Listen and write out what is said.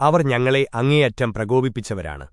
അവർ ഞങ്ങളെ അങ്ങേയറ്റം പ്രകോപിപ്പിച്ചവരാണ്